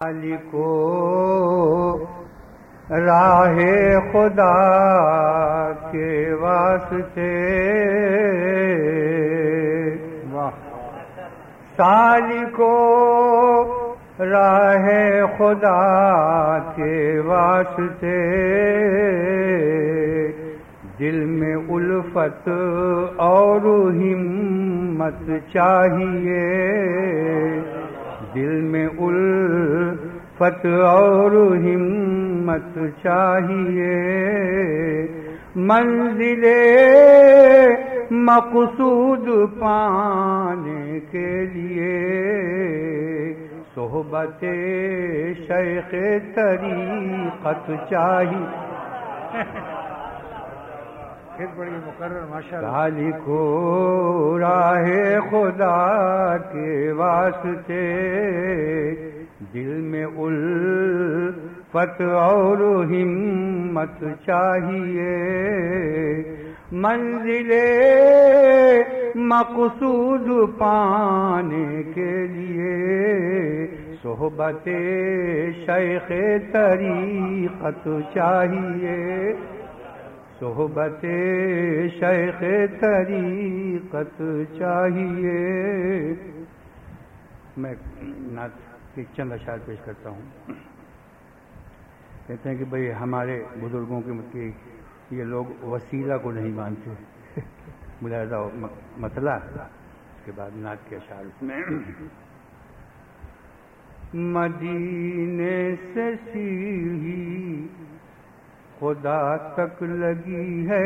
علی کو راہ خدا کے واسطے۔ سال کو راہ خدا کے واسطے۔ دل میں الفت اور ہمت چاہیے۔ دل میں الفت اور ہمت چاہیے۔ منزل مقصود پانے کے لیے۔ صحبت شیخ طریقت چاہیے بڑی مقرر ماشاء اللہ کو راہ خدا کے واسطے۔ الفت اور ہمت چاہیے۔ منزل مقصود پانے کے لیے۔ صحبت شیخ طریقت چاہیے۔ صحبت شیخ طریقت چاہیے۔ میں نعت کی چند اشار پیش کرتا ہوں۔ کہتے ہیں کہ بھئی ہمارے بزرگوں کے یہ لوگ وسیلہ کو نہیں مانتے۔ ملاحظہ مسئلہ اس کے بعد نعت کے اشار اس میں مدینے سے سیڑھی خدا تک لگی ہے۔